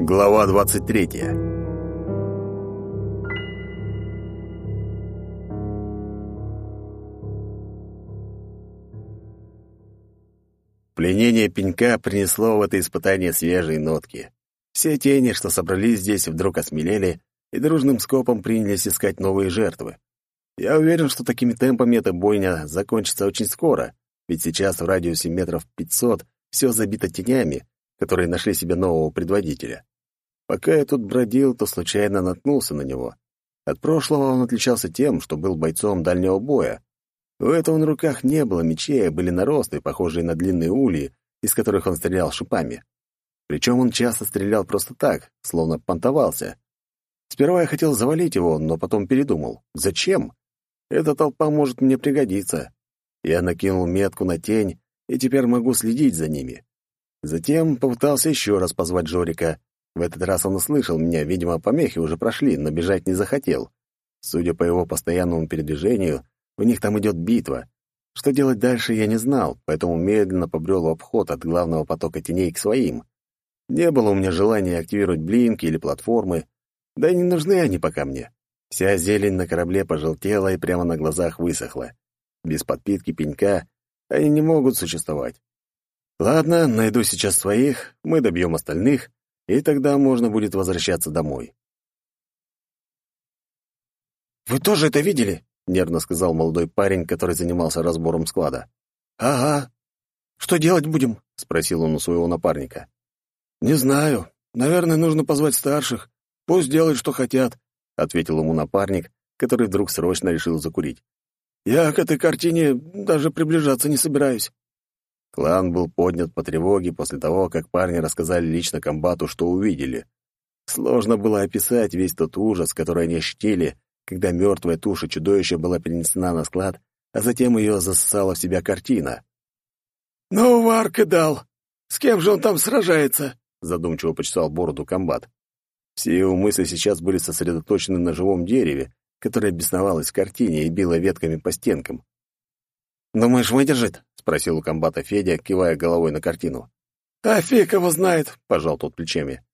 Глава 23. Пленение пенька принесло в это испытание свежие нотки. Все тени, что собрались здесь, вдруг осмелели и дружным скопом принялись искать новые жертвы. Я уверен, что такими темпами эта бойня закончится очень скоро, ведь сейчас в радиусе метров пятьсот все забито тенями, которые нашли себе нового предводителя. Пока я тут бродил, то случайно наткнулся на него. От прошлого он отличался тем, что был бойцом дальнего боя. У этого на руках не было мечей, а были наросты, похожие на длинные ульи, из которых он стрелял шипами. Причем он часто стрелял просто так, словно понтовался. Сперва я хотел завалить его, но потом передумал. Зачем? Эта толпа может мне пригодиться. Я накинул метку на тень, и теперь могу следить за ними. Затем попытался еще раз позвать Жорика. В этот раз он услышал меня, видимо, помехи уже прошли, но бежать не захотел. Судя по его постоянному передвижению, у них там идет битва. Что делать дальше, я не знал, поэтому медленно побрел в обход от главного потока теней к своим. Не было у меня желания активировать блинки или платформы, да и не нужны они пока мне. Вся зелень на корабле пожелтела и прямо на глазах высохла. Без подпитки пенька они не могут существовать. Ладно, найду сейчас своих, мы добьем остальных, и тогда можно будет возвращаться домой. «Вы тоже это видели?» — нервно сказал молодой парень, который занимался разбором склада. «Ага. Что делать будем?» — спросил он у своего напарника. «Не знаю. Наверное, нужно позвать старших. Пусть делают, что хотят. — ответил ему напарник, который вдруг срочно решил закурить. «Я к этой картине даже приближаться не собираюсь». Клан был поднят по тревоге после того, как парни рассказали лично комбату, что увидели. Сложно было описать весь тот ужас, который они ощутили, когда мертвая туша чудовища была перенесена на склад, а затем ее засосала в себя картина. «Ну, Варка дал! С кем же он там сражается?» задумчиво почесал бороду комбат. Все его мысли сейчас были сосредоточены на живом дереве, которое бесновалось в картине и било ветками по стенкам. «Думаешь, выдержит?» — спросил у комбата Федя, кивая головой на картину. «А фиг его знает», — пожал тот плечами.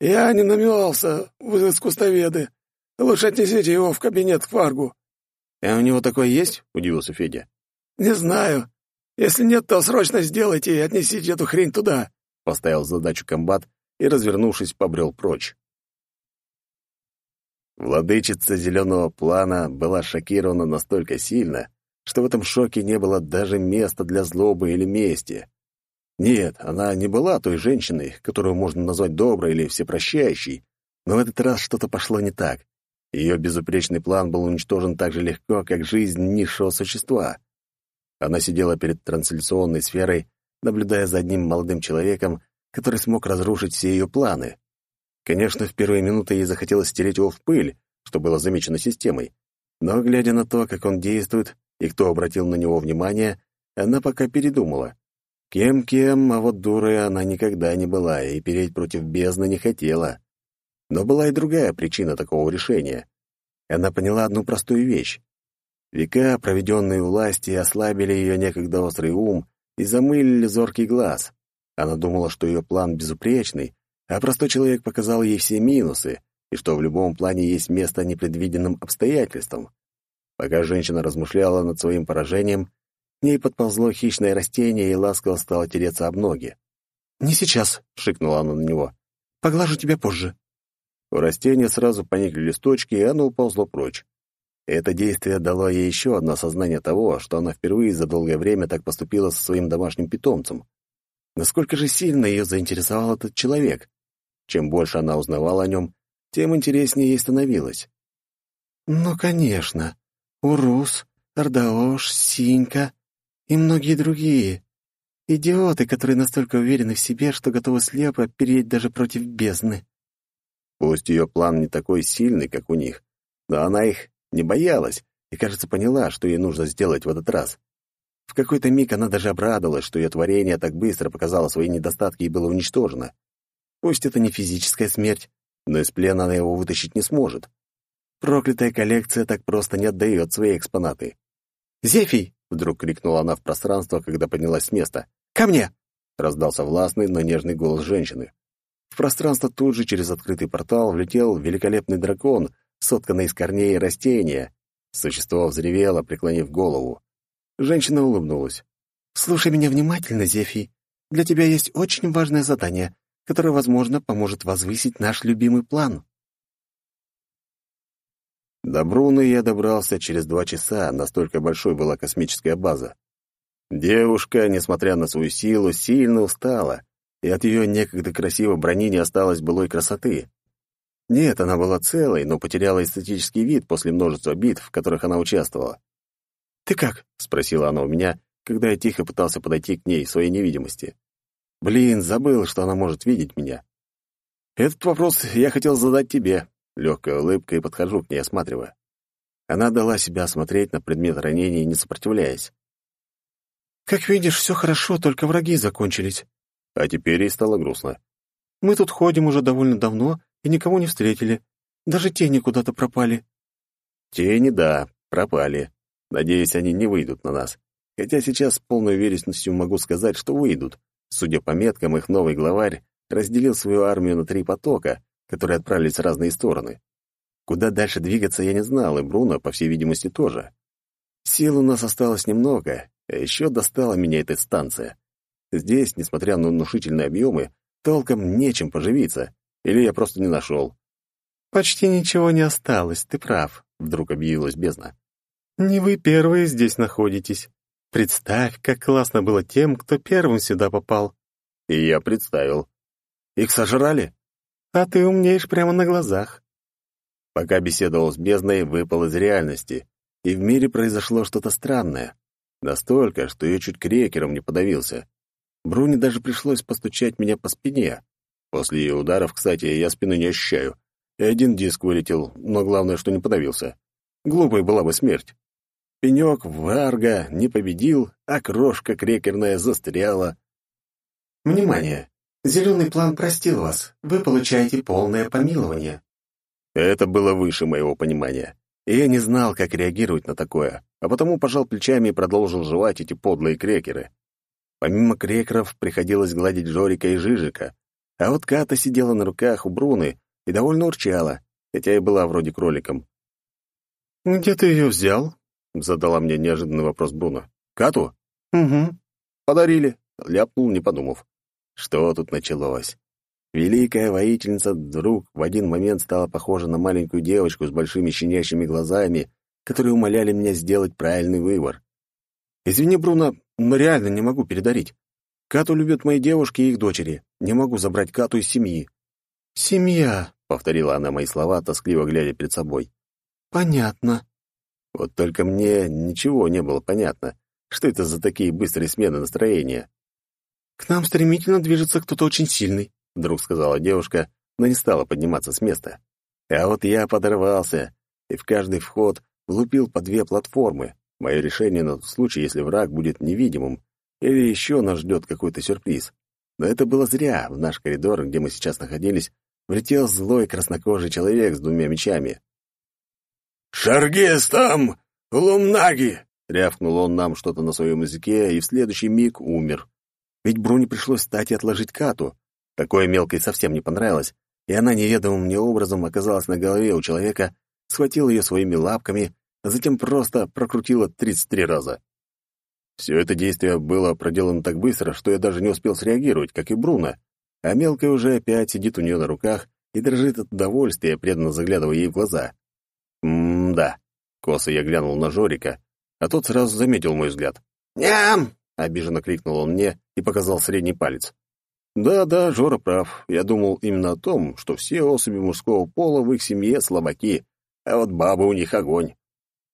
«Я не намивался в искусствоведы. Лучше отнесите его в кабинет к Фаргу». «А у него такое есть?» — удивился Федя. «Не знаю. Если нет, то срочно сделайте и отнесите эту хрень туда», — поставил задачу комбат и, развернувшись, побрел прочь. Владычица зеленого плана была шокирована настолько сильно, что в этом шоке не было даже места для злобы или мести. Нет, она не была той женщиной, которую можно назвать доброй или всепрощающей, но в этот раз что-то пошло не так. Ее безупречный план был уничтожен так же легко, как жизнь низшего существа. Она сидела перед трансляционной сферой, наблюдая за одним молодым человеком, который смог разрушить все ее планы. Конечно, в первые минуты ей захотелось стереть его в пыль, что было замечено системой. Но, глядя на то, как он действует и кто обратил на него внимание, она пока передумала. Кем-кем, а вот дурой она никогда не была и переть против бездны не хотела. Но была и другая причина такого решения. Она поняла одну простую вещь. Века, проведенные в власти, ослабили ее некогда острый ум и замылили зоркий глаз. Она думала, что ее план безупречный, а простой человек показал ей все минусы, и что в любом плане есть место непредвиденным обстоятельствам. Пока женщина размышляла над своим поражением, к ней подползло хищное растение и ласково стало тереться об ноги. «Не сейчас», — шикнула она на него. «Поглажу тебя позже». У растения сразу поникли листочки, и оно уползло прочь. Это действие дало ей еще одно осознание того, что она впервые за долгое время так поступила со своим домашним питомцем. Насколько же сильно ее заинтересовал этот человек? Чем больше она узнавала о нем, тем интереснее ей становилось. «Ну, конечно. Урус, Ардаош, Синька и многие другие. Идиоты, которые настолько уверены в себе, что готовы слепо переть даже против бездны». Пусть ее план не такой сильный, как у них, но она их не боялась и, кажется, поняла, что ей нужно сделать в этот раз. В какой-то миг она даже обрадовалась, что ее творение так быстро показало свои недостатки и было уничтожено. Пусть это не физическая смерть, но из плена она его вытащить не сможет. Проклятая коллекция так просто не отдает свои экспонаты. «Зефий!» — вдруг крикнула она в пространство, когда поднялась с места. «Ко мне!» — раздался властный, но нежный голос женщины. В пространство тут же через открытый портал влетел великолепный дракон, сотканный из корней растения. Существо взревело, преклонив голову. Женщина улыбнулась. «Слушай меня внимательно, Зефий. Для тебя есть очень важное задание, которое, возможно, поможет возвысить наш любимый план». До Бруны я добрался через два часа, настолько большой была космическая база. Девушка, несмотря на свою силу, сильно устала, и от ее некогда красивой брони не осталось былой красоты. Нет, она была целой, но потеряла эстетический вид после множества битв, в которых она участвовала. «Ты как?» — спросила она у меня, когда я тихо пытался подойти к ней в своей невидимости. Блин, забыл, что она может видеть меня. Этот вопрос я хотел задать тебе. Легкая улыбка и подхожу к ней, осматривая. Она дала себя осмотреть на предмет ранения, не сопротивляясь. «Как видишь, все хорошо, только враги закончились». А теперь ей стало грустно. «Мы тут ходим уже довольно давно и никого не встретили. Даже тени куда-то пропали». «Тени, да, пропали. Надеюсь, они не выйдут на нас. Хотя сейчас с полной уверенностью могу сказать, что выйдут. Судя по меткам, их новый главарь разделил свою армию на три потока, которые отправились в разные стороны. Куда дальше двигаться я не знал, и Бруно, по всей видимости, тоже. Сил у нас осталось немного, а еще достала меня эта станция. Здесь, несмотря на внушительные объемы, толком нечем поживиться, или я просто не нашел. «Почти ничего не осталось, ты прав», — вдруг объявилась бездна. «Не вы первые здесь находитесь. Представь, как классно было тем, кто первым сюда попал». И я представил. «Их сожрали?» А ты умнеешь прямо на глазах. Пока беседовал с бездной, выпал из реальности, и в мире произошло что-то странное. Настолько, что я чуть крекером не подавился. Бруни даже пришлось постучать меня по спине. После ее ударов, кстати, я спины не ощущаю. И один диск вылетел, но главное, что не подавился. Глупой была бы смерть. Пенек Варга не победил, а крошка крекерная застряла. «Внимание! Зеленый план простил вас. Вы получаете полное помилование. Это было выше моего понимания. И я не знал, как реагировать на такое, а потому пожал плечами и продолжил жевать эти подлые крекеры. Помимо крекеров приходилось гладить Жорика и Жижика, а вот Ката сидела на руках у Бруны и довольно урчала, хотя и была вроде кроликом. «Где ты ее взял?» — задала мне неожиданный вопрос Бруно. «Кату?» «Угу». «Подарили», — ляпнул, не подумав. Что тут началось? Великая воительница вдруг в один момент стала похожа на маленькую девочку с большими щенящими глазами, которые умоляли меня сделать правильный выбор. «Извини, Бруно, но реально не могу передарить. Кату любят мои девушки и их дочери. Не могу забрать Кату из семьи». «Семья», — повторила она мои слова, тоскливо глядя перед собой. «Понятно». Вот только мне ничего не было понятно. Что это за такие быстрые смены настроения? «К нам стремительно движется кто-то очень сильный», — вдруг сказала девушка, но не стала подниматься с места. А вот я подорвался, и в каждый вход влупил по две платформы. Мое решение на тот случай, если враг будет невидимым, или еще нас ждет какой-то сюрприз. Но это было зря. В наш коридор, где мы сейчас находились, влетел злой краснокожий человек с двумя мечами. «Шаргес там! Лумнаги!» — рявкнул он нам что-то на своем языке и в следующий миг умер. Ведь Бруне пришлось встать и отложить кату. Такое мелкой совсем не понравилось, и она неведомым мне образом оказалась на голове у человека, схватила ее своими лапками, а затем просто прокрутила 33 раза. Все это действие было проделано так быстро, что я даже не успел среагировать, как и Бруно, а мелкая уже опять сидит у нее на руках и дрожит от удовольствия, преданно заглядывая ей в глаза. М-да. Косо я глянул на Жорика, а тот сразу заметил мой взгляд. «Ням!» — обиженно крикнул он мне и показал средний палец. Да-да, Жора прав. Я думал именно о том, что все особи мужского пола в их семье слабаки, а вот бабы у них огонь.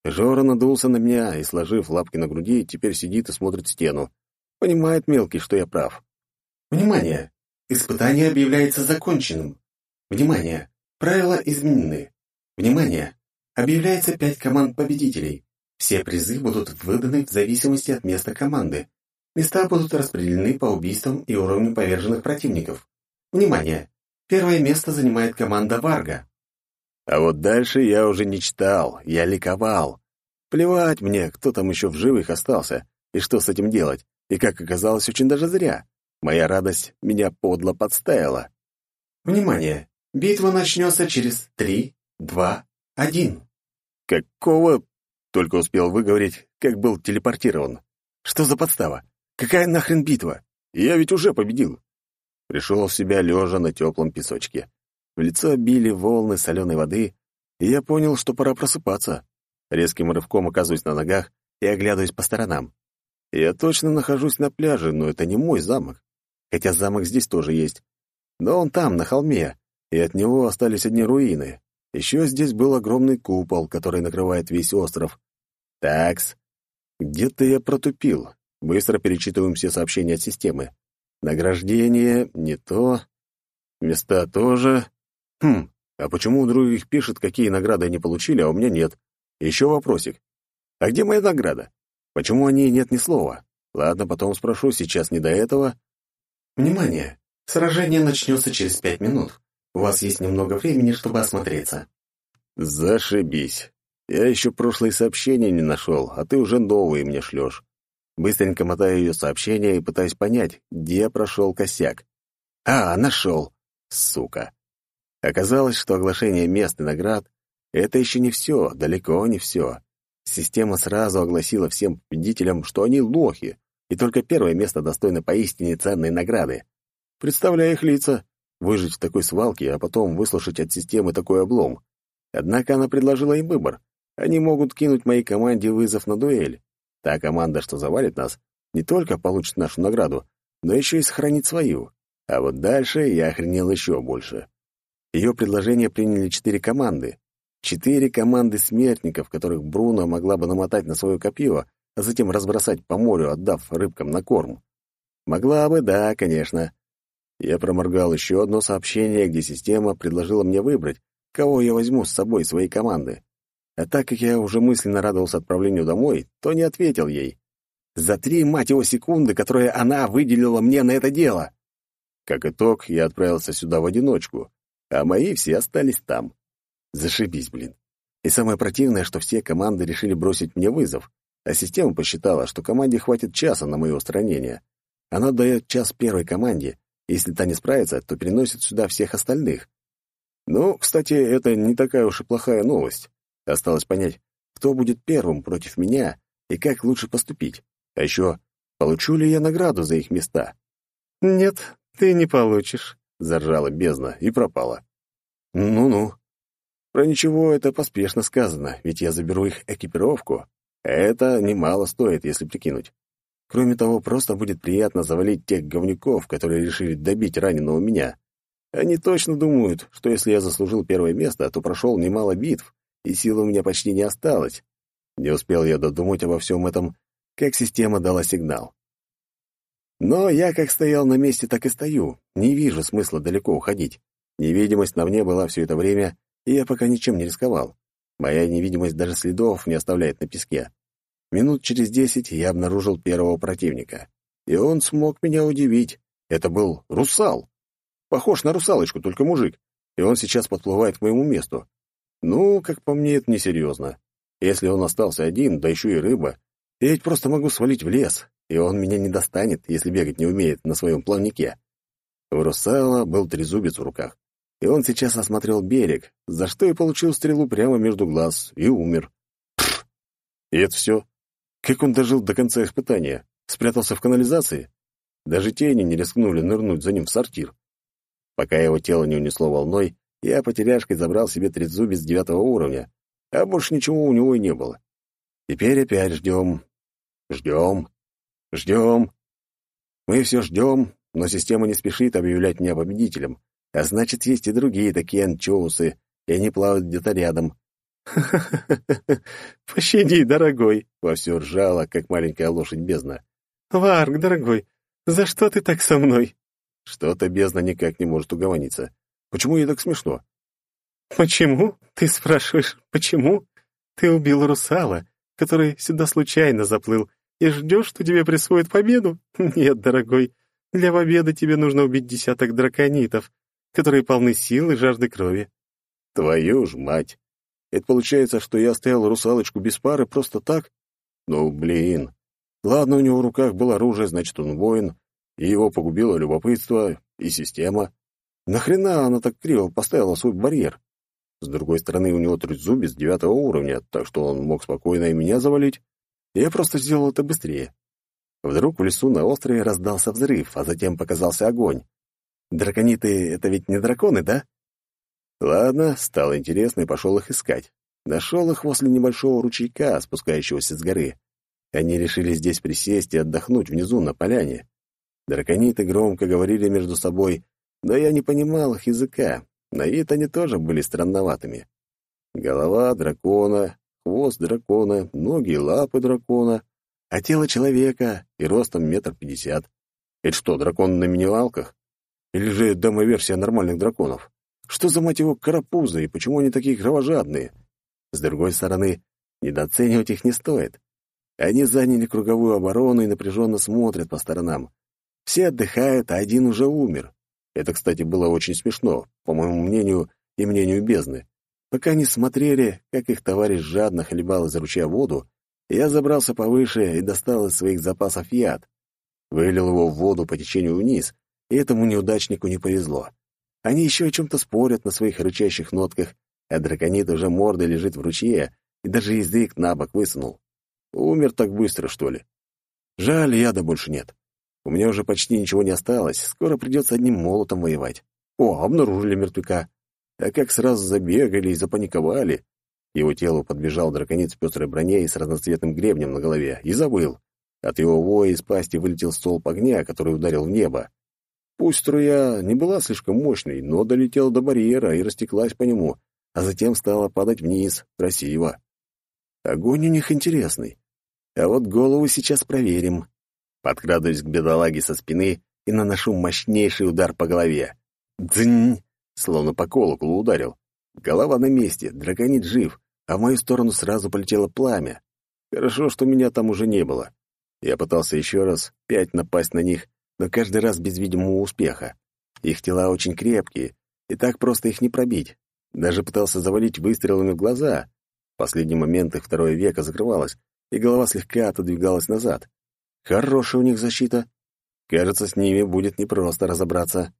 Жора надулся на меня и, сложив лапки на груди, теперь сидит и смотрит стену. Понимает мелкий, что я прав. Внимание! Испытание объявляется законченным. Внимание! Правила изменены. Внимание! Объявляется пять команд победителей. Все призы будут выданы в зависимости от места команды. Места будут распределены по убийствам и уровню поверженных противников. Внимание! Первое место занимает команда Варга. А вот дальше я уже не читал, я ликовал. Плевать мне, кто там еще в живых остался, и что с этим делать, и, как оказалось, очень даже зря. Моя радость меня подло подставила. Внимание! Битва начнется через три, два, один. Какого? Только успел выговорить, как был телепортирован. Что за подстава? Какая нахрен битва? Я ведь уже победил. Пришел в себя лежа на теплом песочке. В лицо били волны соленой воды, и я понял, что пора просыпаться. Резким рывком оказываюсь на ногах и оглядываюсь по сторонам. Я точно нахожусь на пляже, но это не мой замок. Хотя замок здесь тоже есть. Но он там, на холме, и от него остались одни руины. Еще здесь был огромный купол, который накрывает весь остров. Такс. Где-то я протупил. Быстро перечитываем все сообщения от системы. Награждение не то. Места тоже. Хм, а почему у других пишет, какие награды они получили, а у меня нет? Еще вопросик. А где моя награда? Почему о ней нет ни слова? Ладно, потом спрошу, сейчас не до этого. Внимание! Сражение начнется через пять минут. У вас есть немного времени, чтобы осмотреться. Зашибись. Я еще прошлые сообщения не нашел, а ты уже новые мне шлешь. Быстренько мотаю ее сообщение и пытаюсь понять, где прошел косяк. А, нашел. Сука. Оказалось, что оглашение мест и наград — это еще не все, далеко не все. Система сразу огласила всем победителям, что они лохи, и только первое место достойно поистине ценной награды. Представляю их лица. Выжить в такой свалке, а потом выслушать от системы такой облом. Однако она предложила им выбор. Они могут кинуть моей команде вызов на дуэль. Та команда, что завалит нас, не только получит нашу награду, но еще и сохранит свою. А вот дальше я охренел еще больше. Ее предложение приняли четыре команды. Четыре команды смертников, которых Бруно могла бы намотать на свое копье, а затем разбросать по морю, отдав рыбкам на корм. Могла бы, да, конечно. Я проморгал еще одно сообщение, где система предложила мне выбрать, кого я возьму с собой своей команды. А так как я уже мысленно радовался отправлению домой, то не ответил ей. За три, мать его, секунды, которые она выделила мне на это дело. Как итог, я отправился сюда в одиночку, а мои все остались там. Зашибись, блин. И самое противное, что все команды решили бросить мне вызов, а система посчитала, что команде хватит часа на мое устранение. Она дает час первой команде, если та не справится, то переносит сюда всех остальных. Ну, кстати, это не такая уж и плохая новость. Осталось понять, кто будет первым против меня и как лучше поступить. А еще, получу ли я награду за их места? «Нет, ты не получишь», — заржала бездна и пропала. «Ну-ну. Про ничего это поспешно сказано, ведь я заберу их экипировку. Это немало стоит, если прикинуть. Кроме того, просто будет приятно завалить тех говнюков, которые решили добить раненого меня. Они точно думают, что если я заслужил первое место, то прошел немало битв, и сил у меня почти не осталось. Не успел я додумать обо всем этом, как система дала сигнал. Но я как стоял на месте, так и стою. Не вижу смысла далеко уходить. Невидимость на мне была все это время, и я пока ничем не рисковал. Моя невидимость даже следов не оставляет на песке. Минут через десять я обнаружил первого противника. И он смог меня удивить. Это был русал. Похож на русалочку, только мужик. И он сейчас подплывает к моему месту. Ну, как по мне, это несерьезно. Если он остался один, да еще и рыба, я ведь просто могу свалить в лес, и он меня не достанет, если бегать не умеет на своем плавнике. У русала был трезубец в руках, и он сейчас осмотрел берег, за что и получил стрелу прямо между глаз и умер. Пфф. И это все. Как он дожил до конца испытания? Спрятался в канализации? Даже тени не рискнули нырнуть за ним в сортир. Пока его тело не унесло волной, я потеряшкой забрал себе трезубец девятого уровня, а больше ничего у него и не было. Теперь опять ждем, ждем, ждем. Мы все ждем, но система не спешит объявлять меня победителем, а значит, есть и другие такие анчоусы, и они плавают где-то рядом. «Ха-ха-ха! Пощади, дорогой!» — вовсю ржала, как маленькая лошадь бездна. «Варк, дорогой, за что ты так со мной?» Что-то бездна никак не может угомониться. Почему ей так смешно? «Почему? Ты спрашиваешь, почему? Ты убил русала, который сюда случайно заплыл, и ждешь, что тебе присвоят победу? Нет, дорогой, для победы тебе нужно убить десяток драконитов, которые полны сил и жажды крови». «Твою ж мать! Это получается, что я оставил русалочку без пары просто так? Ну, блин. Ладно, у него в руках было оружие, значит, он воин, и его погубило любопытство и система. Нахрена она так криво поставила свой барьер? С другой стороны, у него трезубец девятого уровня, так что он мог спокойно и меня завалить. Я просто сделал это быстрее. Вдруг в лесу на острове раздался взрыв, а затем показался огонь. Дракониты — это ведь не драконы, да? Ладно, стало интересно и пошел их искать. Нашел их возле небольшого ручейка, спускающегося с горы. Они решили здесь присесть и отдохнуть внизу на поляне. Дракониты громко говорили между собой, но я не понимал их языка. На вид они тоже были странноватыми. Голова дракона, хвост дракона, ноги и лапы дракона, а тело человека и ростом метр пятьдесят. Это что, дракон на минималках? Или же демо-версия нормальных драконов? Что за, мать его, карапузы, и почему они такие кровожадные? С другой стороны, недооценивать их не стоит. Они заняли круговую оборону и напряженно смотрят по сторонам. Все отдыхают, а один уже умер. Это, кстати, было очень смешно, по моему мнению и мнению бездны. Пока они смотрели, как их товарищ жадно хлебал из ручья воду, я забрался повыше и достал из своих запасов яд. Вылил его в воду по течению вниз, и этому неудачнику не повезло. Они еще о чем-то спорят на своих рычащих нотках, а драконит уже мордой лежит в ручье и даже язык на бок высунул. Умер так быстро, что ли? Жаль, яда больше нет. У меня уже почти ничего не осталось, скоро придется одним молотом воевать. О, обнаружили мертвяка. А как сразу забегали и запаниковали. Его телу подбежал драконец в пестрой броне и с разноцветным гребнем на голове, и забыл. От его воя из пасти вылетел столб огня, который ударил в небо. Пусть струя не была слишком мощной, но долетела до барьера и растеклась по нему, а затем стала падать вниз, красиво. Огонь у них интересный. А вот голову сейчас проверим. Подкрадываюсь к бедолаге со спины и наношу мощнейший удар по голове. Дзынь! Словно по колоколу ударил. Голова на месте, драконит жив, а в мою сторону сразу полетело пламя. Хорошо, что меня там уже не было. Я пытался еще раз пять напасть на них, но каждый раз без видимого успеха. Их тела очень крепкие, и так просто их не пробить. Даже пытался завалить выстрелами в глаза. В последний момент их второе веко закрывалось, и голова слегка отодвигалась назад. Хорошая у них защита. Кажется, с ними будет непросто разобраться.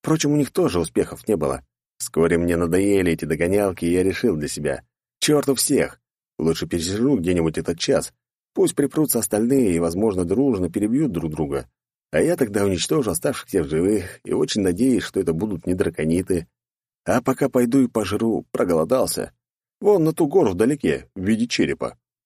Впрочем, у них тоже успехов не было. Вскоре мне надоели эти догонялки, и я решил для себя. Чёрту всех! Лучше пересижу где-нибудь этот час. Пусть припрутся остальные и, возможно, дружно перебьют друг друга. А я тогда уничтожу оставшихся в живых и очень надеюсь, что это будут не дракониты. А пока пойду и пожру, проголодался. Вон на ту гору вдалеке, в виде черепа.